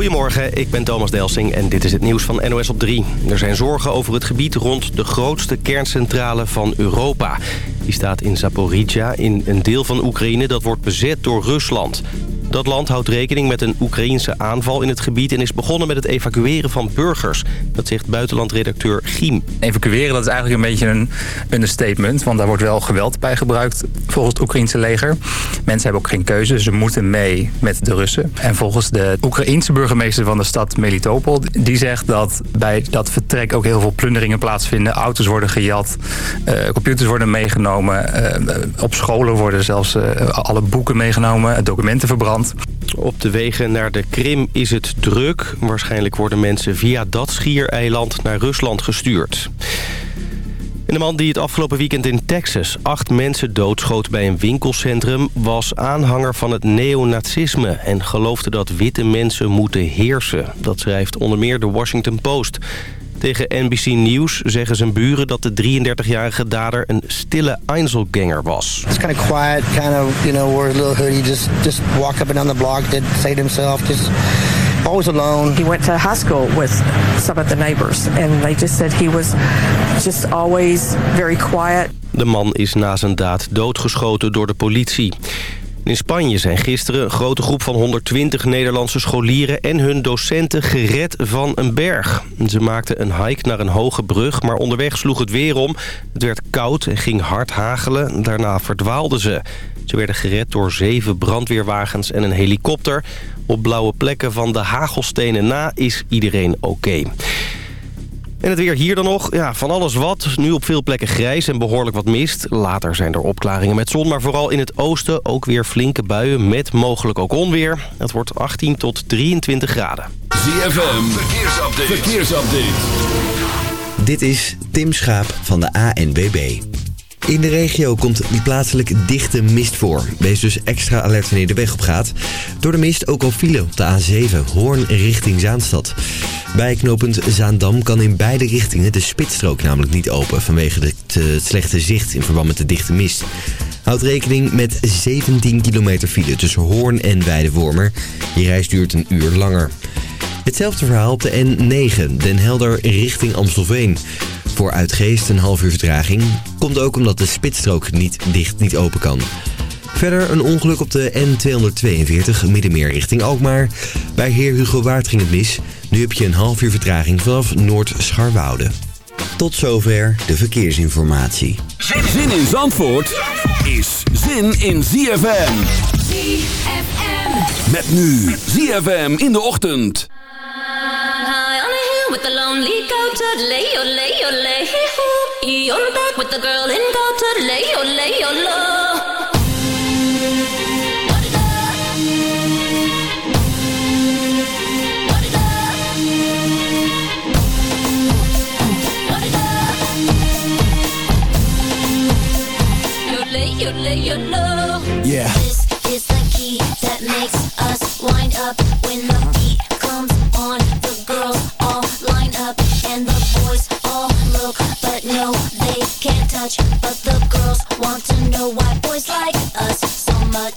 Goedemorgen, ik ben Thomas Delsing en dit is het nieuws van NOS op 3. Er zijn zorgen over het gebied rond de grootste kerncentrale van Europa. Die staat in Zaporizhia, in een deel van Oekraïne dat wordt bezet door Rusland. Dat land houdt rekening met een Oekraïense aanval in het gebied... en is begonnen met het evacueren van burgers. Dat zegt buitenlandredacteur Giem. Evacueren dat is eigenlijk een beetje een understatement... want daar wordt wel geweld bij gebruikt volgens het Oekraïense leger. Mensen hebben ook geen keuze, ze moeten mee met de Russen. En volgens de Oekraïense burgemeester van de stad Melitopol... die zegt dat bij dat vertrek ook heel veel plunderingen plaatsvinden. Auto's worden gejat, uh, computers worden meegenomen... Uh, op scholen worden zelfs uh, alle boeken meegenomen, documenten verbrand. Op de wegen naar de Krim is het druk. Waarschijnlijk worden mensen via dat schiereiland naar Rusland gestuurd. De man die het afgelopen weekend in Texas acht mensen doodschoot bij een winkelcentrum... was aanhanger van het neonazisme en geloofde dat witte mensen moeten heersen. Dat schrijft onder meer de Washington Post. Tegen NBC News zeggen zijn buren dat de 33-jarige dader een stille Einzelganger was. It's kind of quiet, kind of, you know, wore a little hoodie, just, just walked up and down the block, didn't say to himself, just always alone. He went to high school with some of the neighbors and they just said he was just always very quiet. De man is na zijn daad doodgeschoten door de politie. In Spanje zijn gisteren een grote groep van 120 Nederlandse scholieren en hun docenten gered van een berg. Ze maakten een hike naar een hoge brug, maar onderweg sloeg het weer om. Het werd koud en ging hard hagelen. Daarna verdwaalden ze. Ze werden gered door zeven brandweerwagens en een helikopter. Op blauwe plekken van de hagelstenen na is iedereen oké. En het weer hier dan nog. Ja, van alles wat. Nu op veel plekken grijs en behoorlijk wat mist. Later zijn er opklaringen met zon. Maar vooral in het oosten ook weer flinke buien met mogelijk ook onweer. Het wordt 18 tot 23 graden. ZFM, verkeersupdate. verkeersupdate. Dit is Tim Schaap van de ANWB. In de regio komt die plaatselijk dichte mist voor. Wees dus extra alert wanneer de weg op gaat. Door de mist ook al file op de A7, Hoorn richting Zaanstad. Bij knooppunt Zaandam kan in beide richtingen de spitsstrook namelijk niet open... vanwege het, slechte zicht in verband met de dichte mist. Houd rekening met 17 kilometer file tussen Hoorn en Weidewormer. Je reis duurt een uur langer. Hetzelfde verhaal op de N9, Den Helder richting Amstelveen. Voor Uitgeest een half uur vertraging. Komt ook omdat de spitsstrook niet dicht niet open kan. Verder een ongeluk op de N242 Middenmeer richting Alkmaar. Bij Heer Hugo Waard ging het mis. Nu heb je een half uur vertraging vanaf Noord-Scharwoude. Tot zover de verkeersinformatie. Zin in Zandvoort is zin in ZFM. ZFM. Met nu ZFM in de ochtend. With the lonely goat, lay your lay your lay hoo. You're back with the girl in goat, lay your lay your low. Yeah. This is the key that makes us wind up when the look, but no, they can't touch. But the girls want to know why boys like us so much.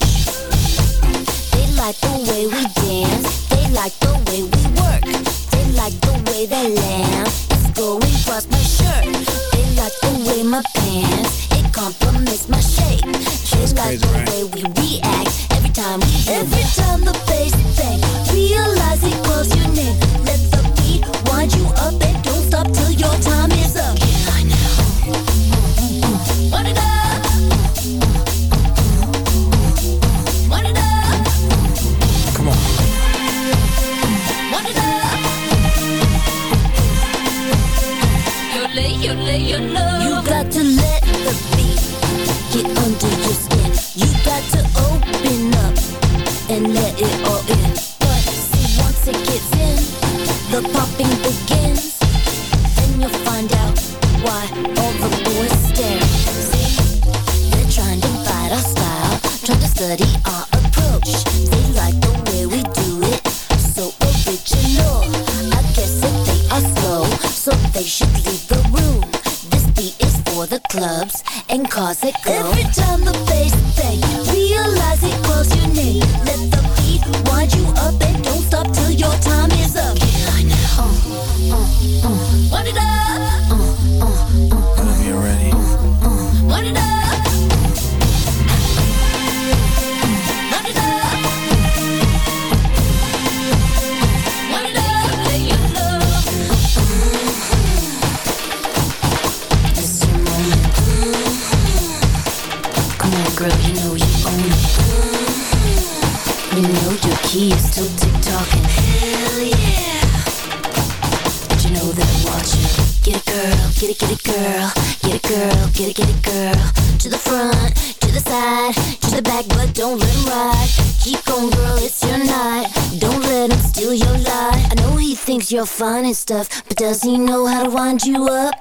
They like the way we dance. They like the way we work. They like the way that lamb girl, get it, get it, girl. To the front, to the side, to the back, but don't let him ride. Keep going, girl, it's your night. Don't let him steal your light. I know he thinks you're fine and stuff, but does he know how to wind you up?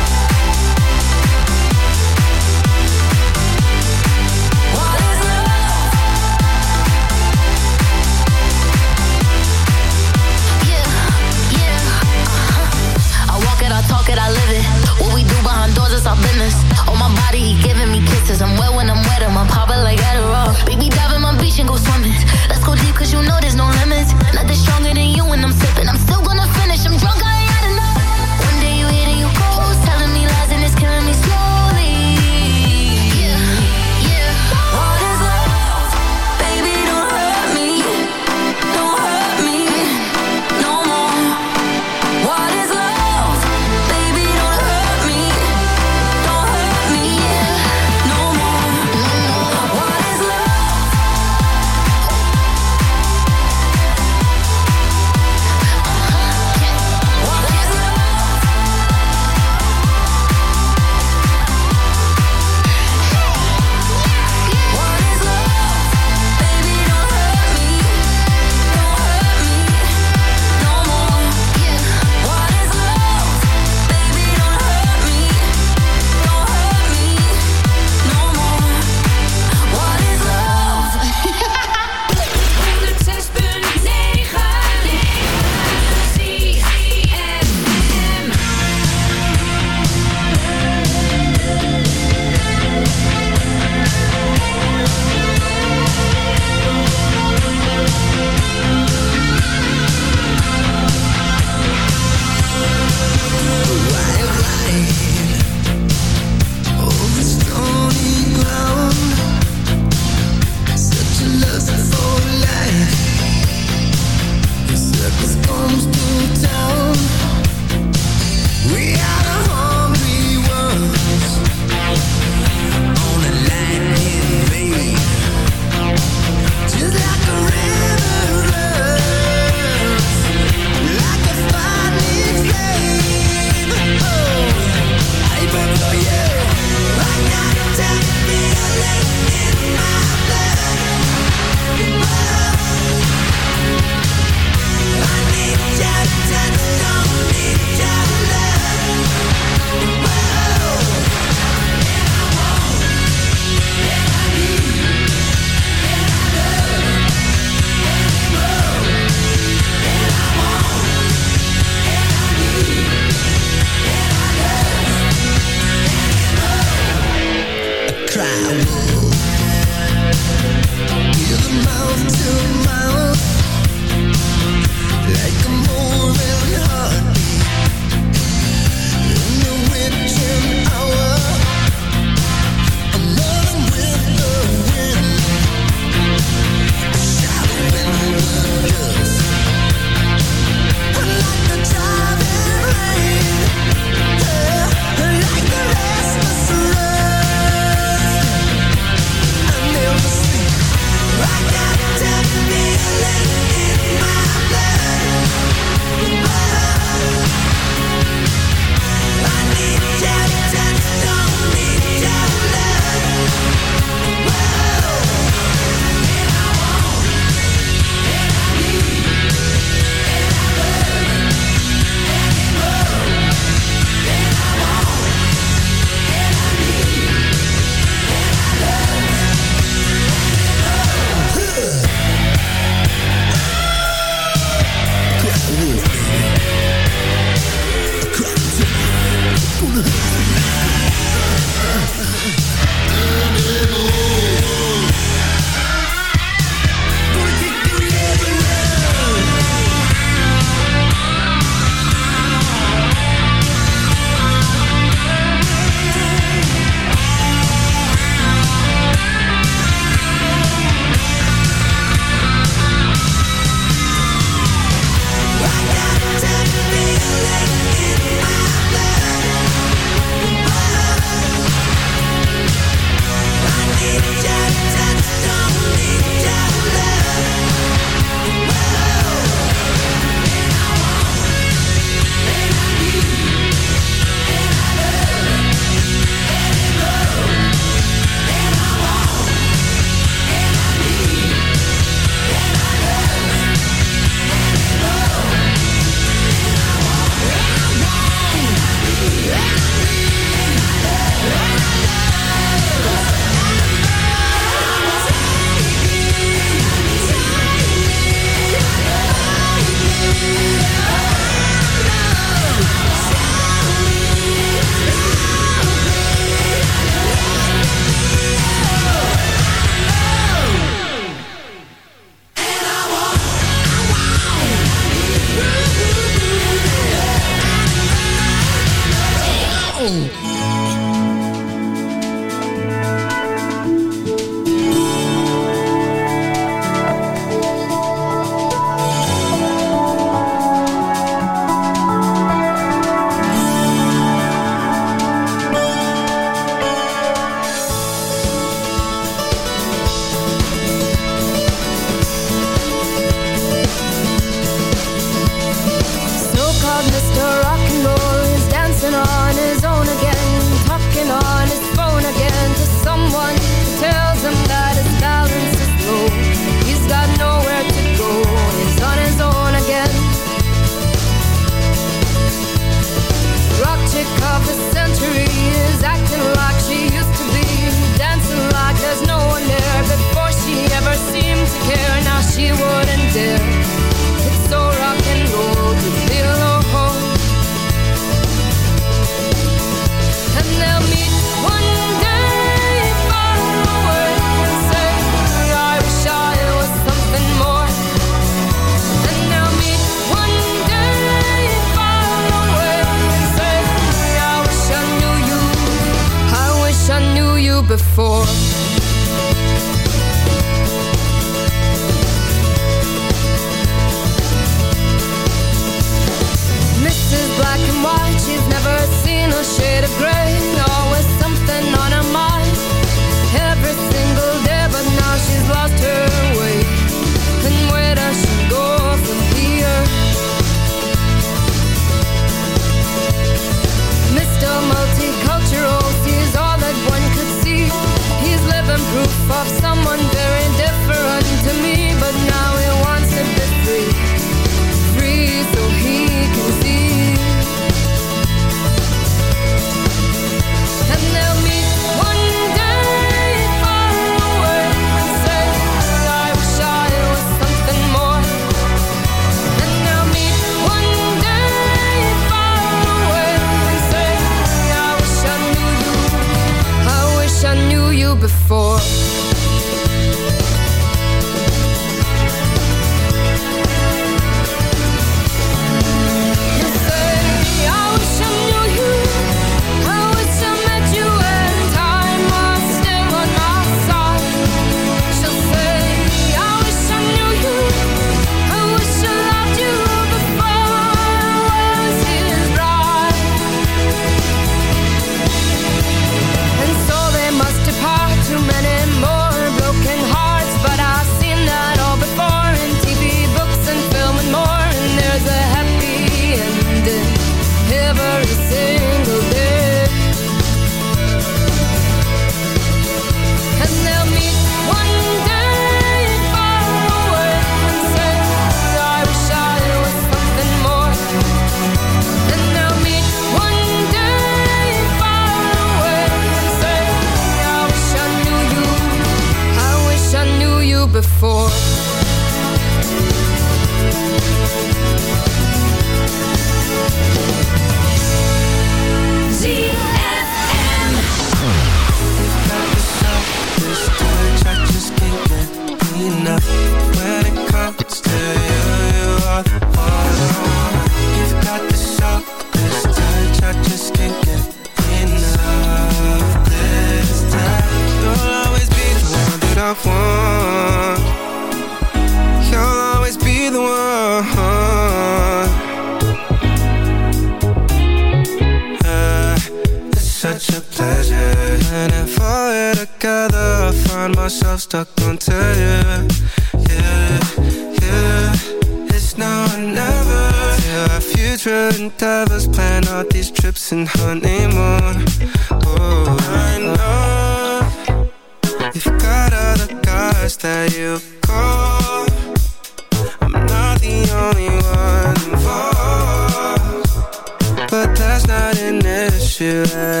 you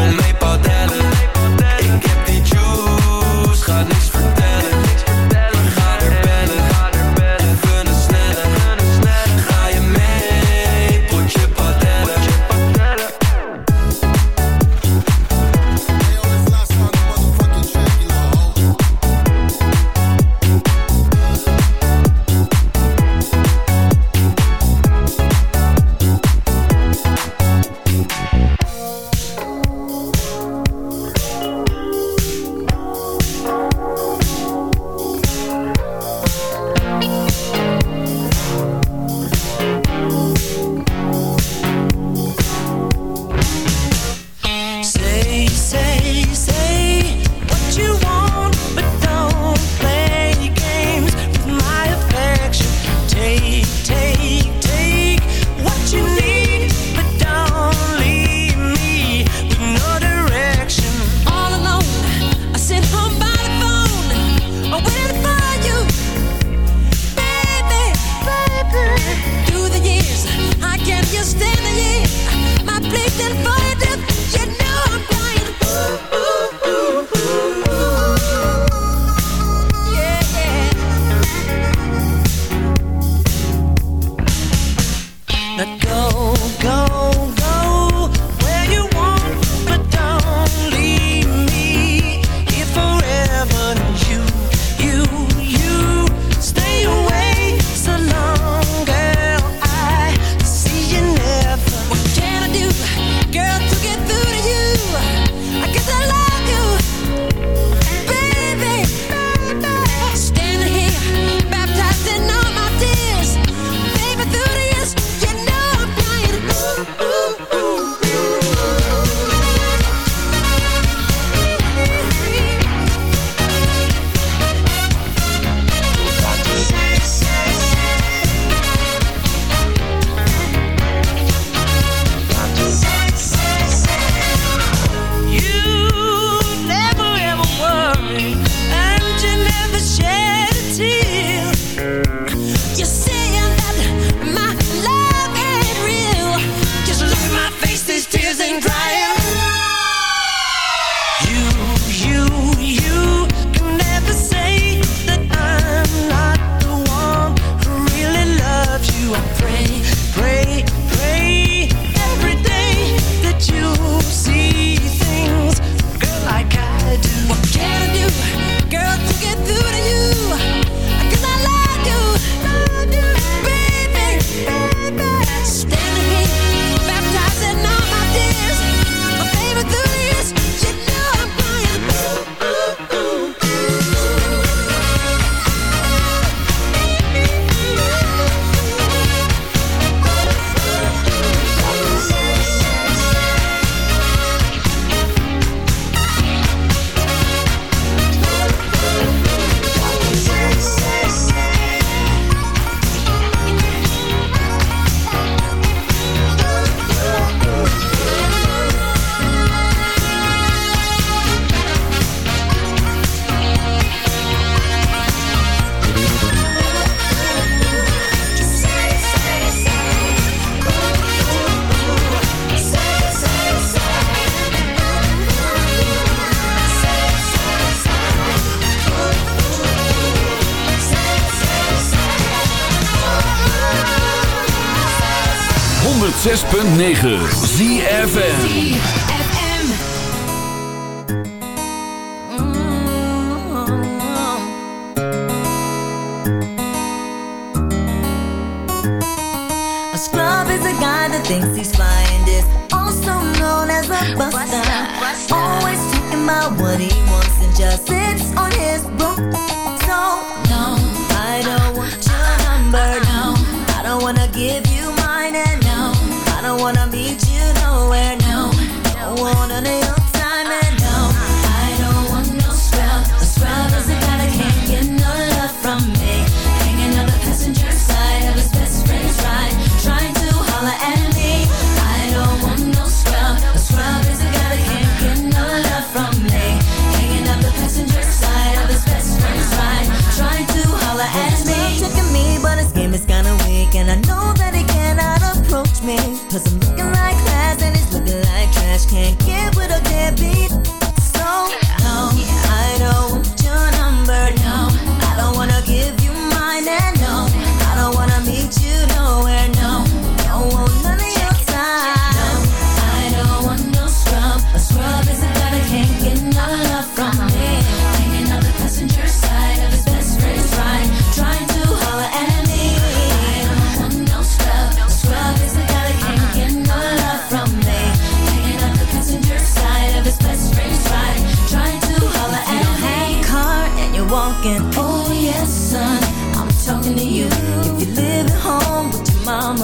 all night, 106.9 ZFN thinks he's flying. This Also known as a buster. Always talking about what he wants And just sits on his broom So, no, I don't want your number. No, I don't wanna give Cause I'm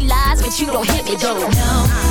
felines, but you don't hit me though. No,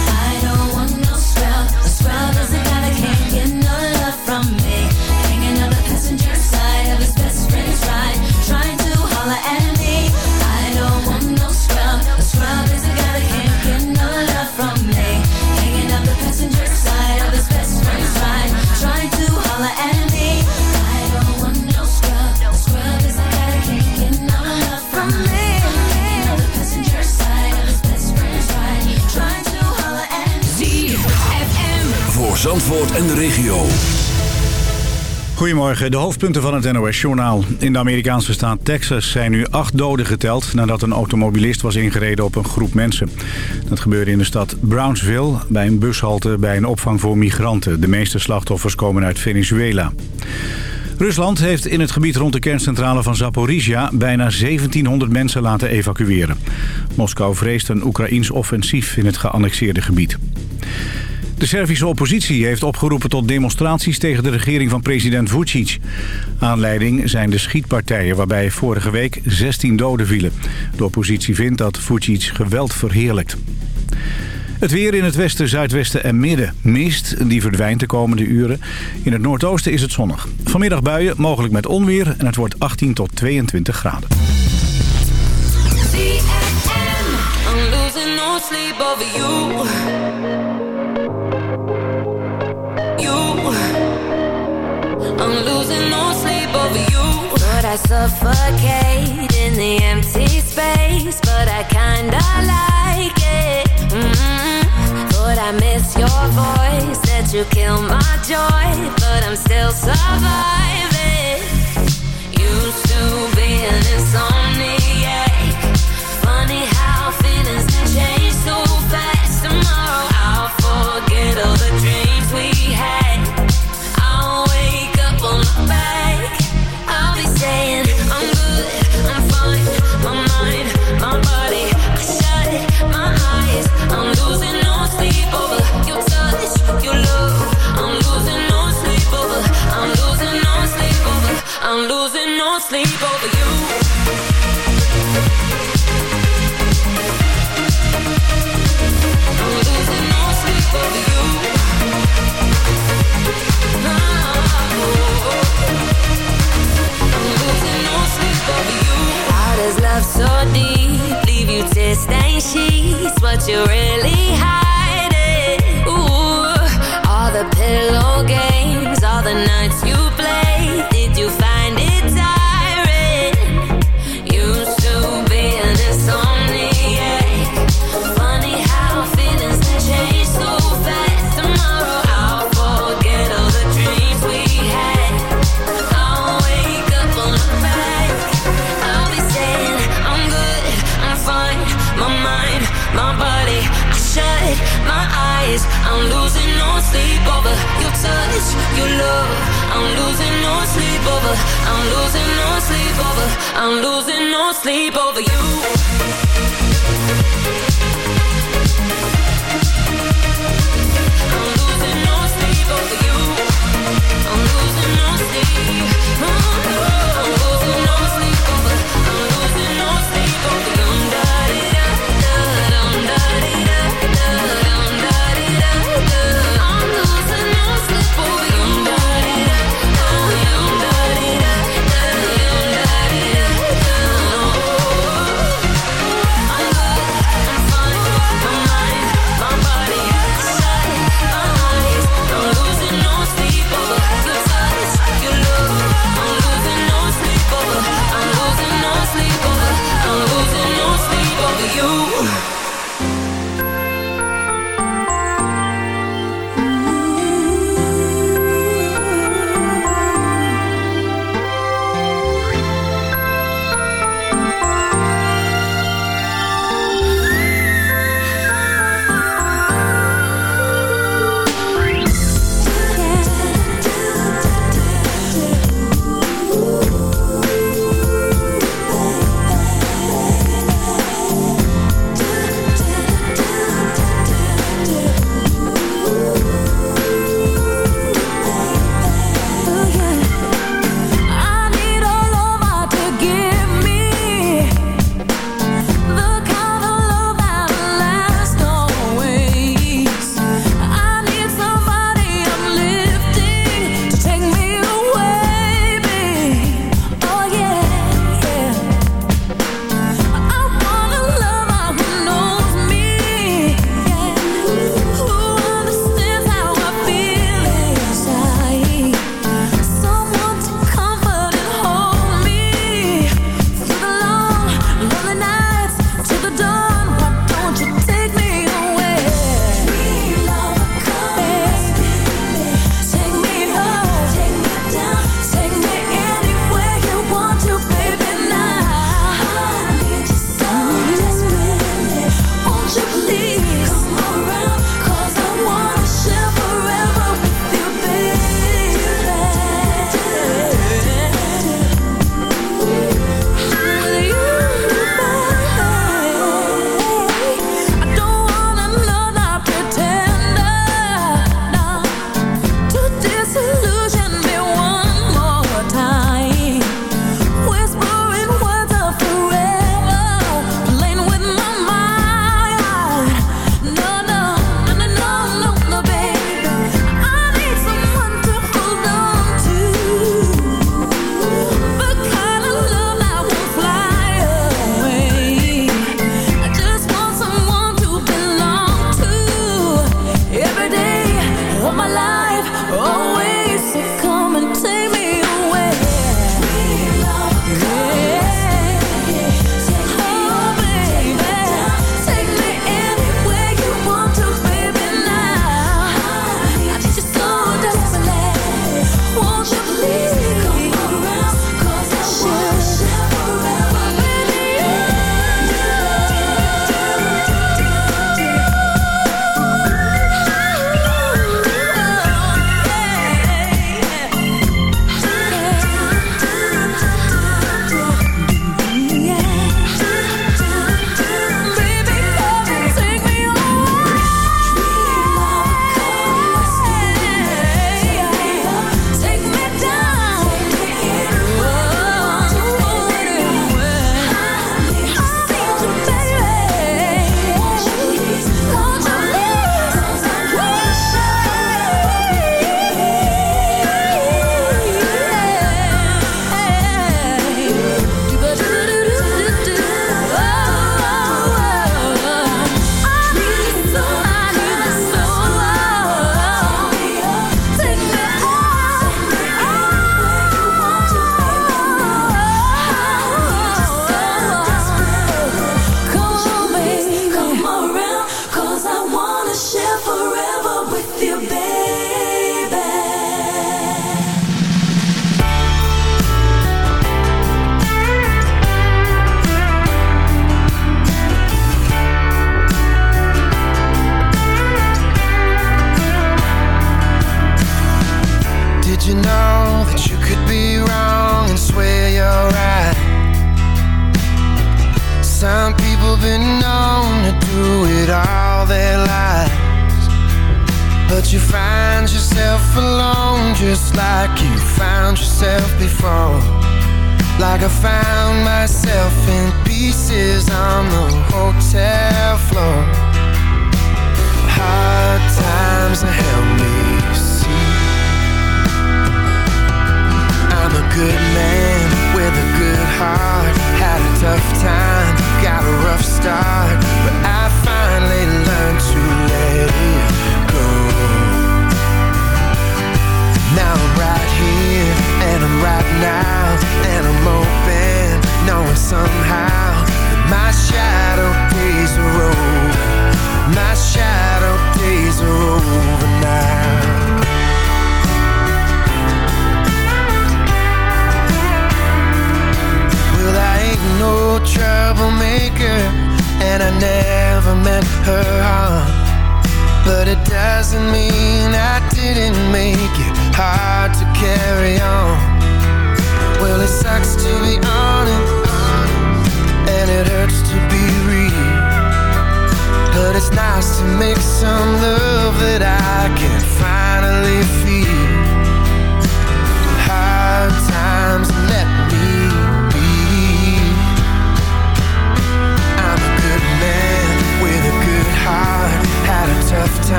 en de regio. Goedemorgen, de hoofdpunten van het NOS-journaal. In de Amerikaanse staat Texas zijn nu acht doden geteld... nadat een automobilist was ingereden op een groep mensen. Dat gebeurde in de stad Brownsville... bij een bushalte bij een opvang voor migranten. De meeste slachtoffers komen uit Venezuela. Rusland heeft in het gebied rond de kerncentrale van Zaporizhia... bijna 1700 mensen laten evacueren. Moskou vreest een Oekraïns offensief in het geannexeerde gebied. De Servische oppositie heeft opgeroepen tot demonstraties tegen de regering van president Vucic. Aanleiding zijn de schietpartijen waarbij vorige week 16 doden vielen. De oppositie vindt dat Vucic geweld verheerlijkt. Het weer in het westen, zuidwesten en midden. Mist, die verdwijnt de komende uren. In het noordoosten is het zonnig. Vanmiddag buien, mogelijk met onweer en het wordt 18 tot 22 graden. I'm losing no sleep over you. Would I suffocate in the empty space But I kinda like it. Mm -hmm. Would I miss your voice That you kill my joy But I'm still surviving. Used to be an insomnia.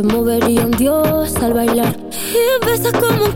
se movería un dios al bailar. Y besas como un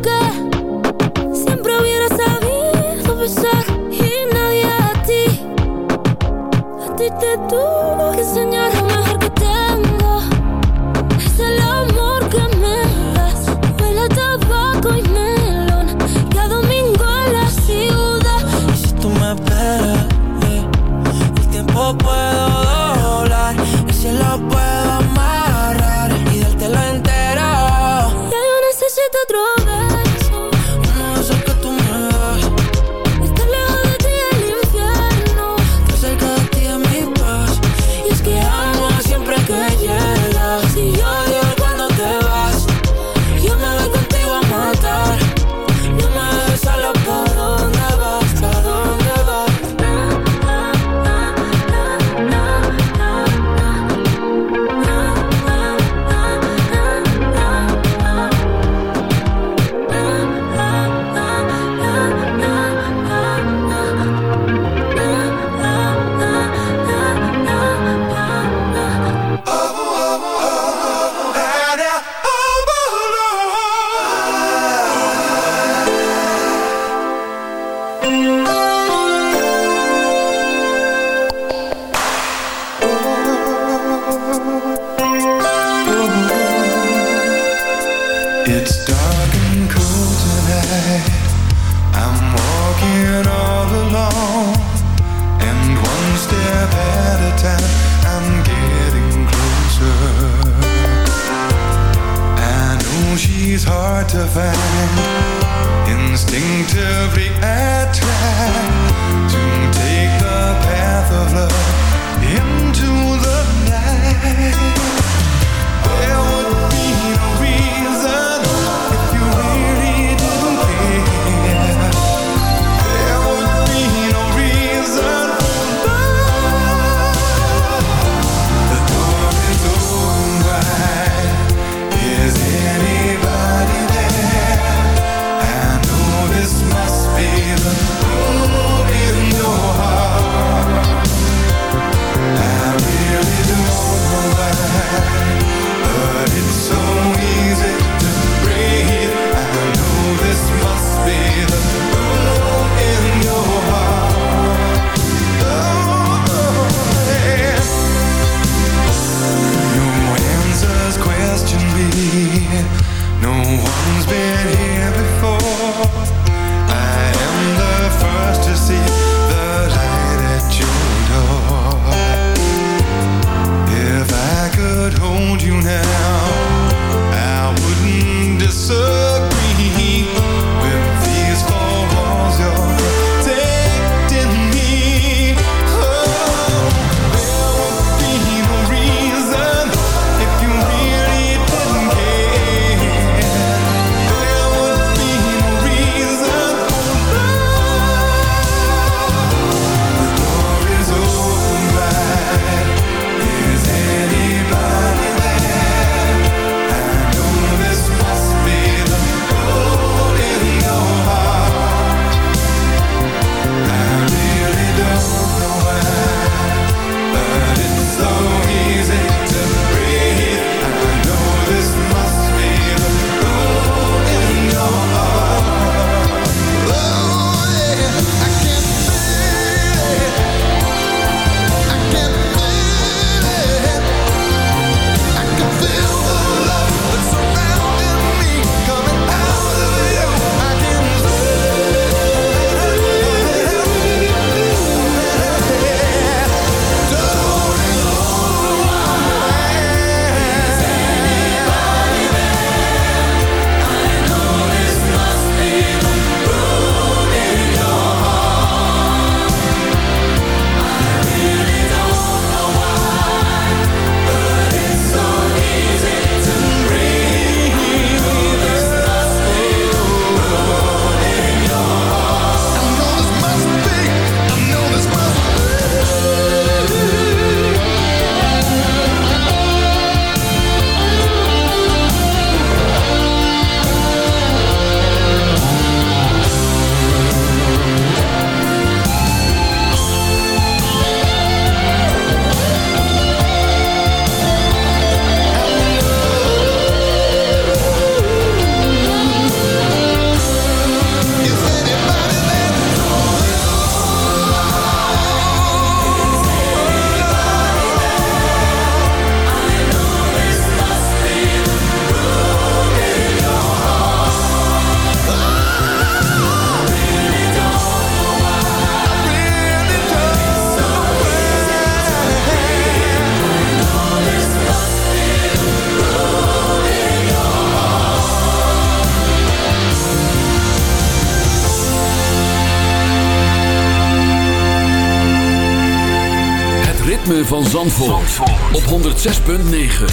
van Zandvoort, op 106.9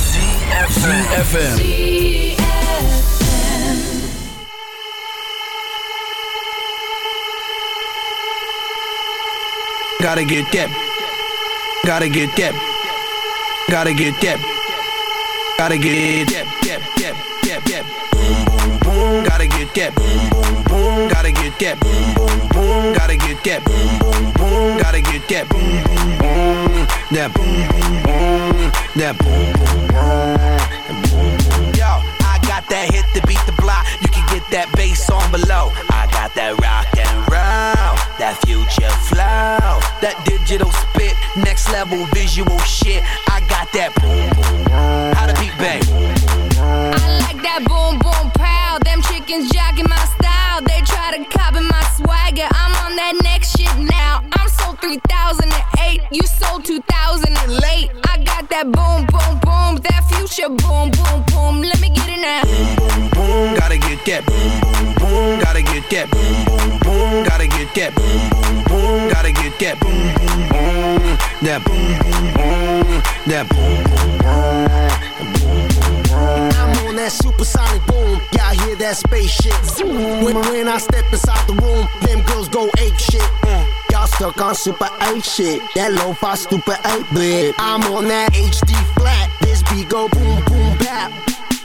CFFM Gotta get that. Gotta get that. Gotta get that. Gotta get. That. Get that. Boom. Boom. Boom. Gotta get that. Boom. Boom. Boom. Gotta get that. Boom. Boom. Boom. Gotta get that. Boom. Boom. Boom. That. Boom. Boom. Boom. That. Boom. Boom. Boom. Yo, I got that hit to beat the block. You can get that bass on below. I got that rock and roll, that future flow, that digital spit, next level visual shit. I got that boom boom. How the beat bang? I like that boom boom pow. Them chickens jacking my style. They try to copy my swagger. I'm on that next shit now. I'm sold 3008. You sold 2000 and late. I got that boom boom boom. That future boom boom boom. Let me get it now. Boom boom, gotta get that boom boom boom. Gotta get that boom boom boom. Gotta get that boom boom boom. Gotta get that boom boom boom. That boom boom boom. That boom boom boom. I'm on that supersonic boom. Y'all hear that spaceship? When, when I step inside the room, them girls go ape shit. Mm. Y'all stuck on super 8 shit. That lo-fi stupid 8 bit. I'm on that HD flat. This beat go boom boom bap.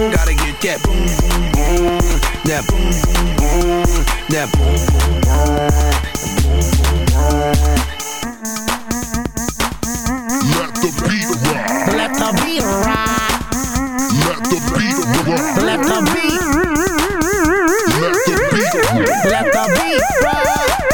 boom gotta get that boom boom boom, that boom boom boom, that boom boom boom. Let the beat rock. Let the beat rock. Let the beat rock. Let the beat. Let the beat rock. Let the beat rock.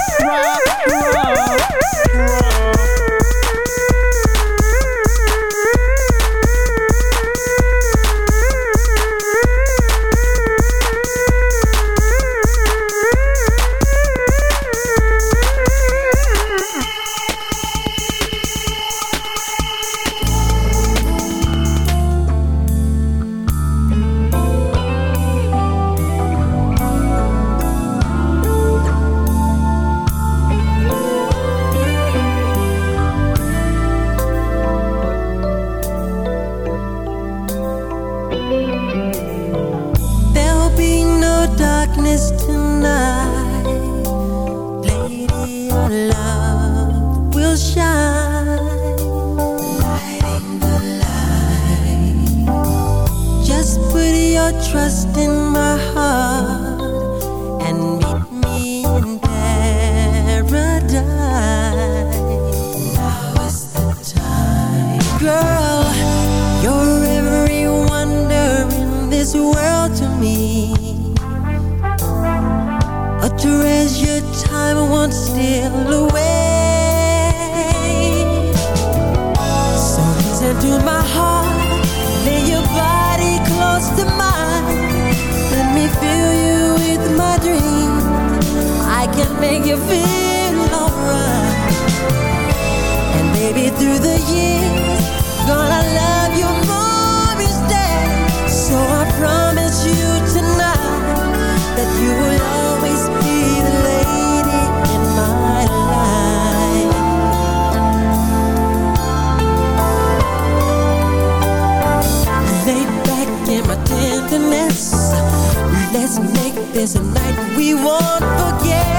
There's a light we won't forget.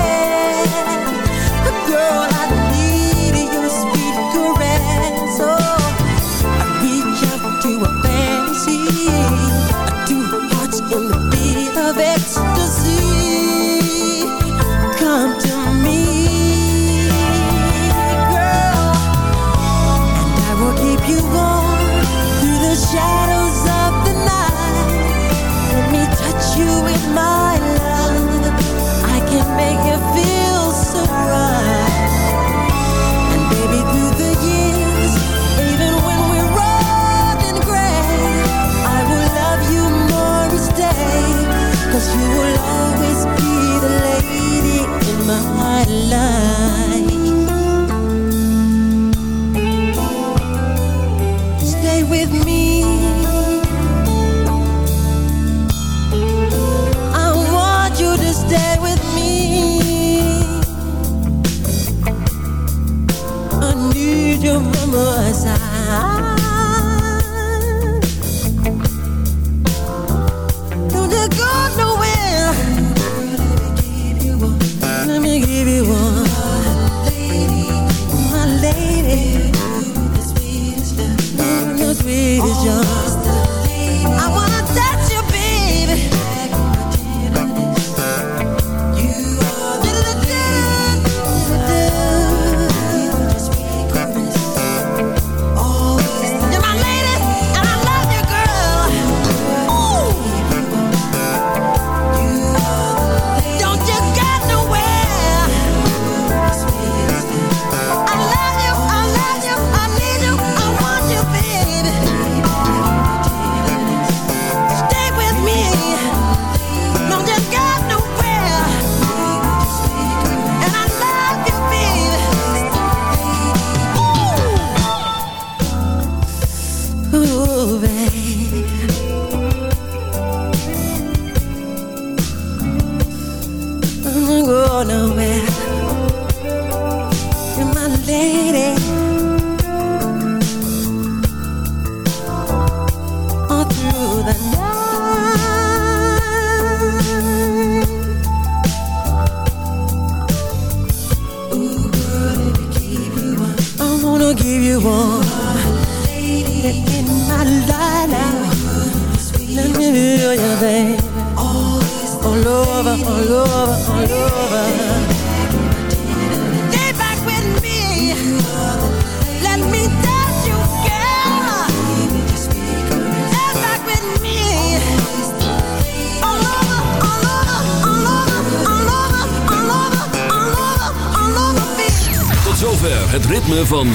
was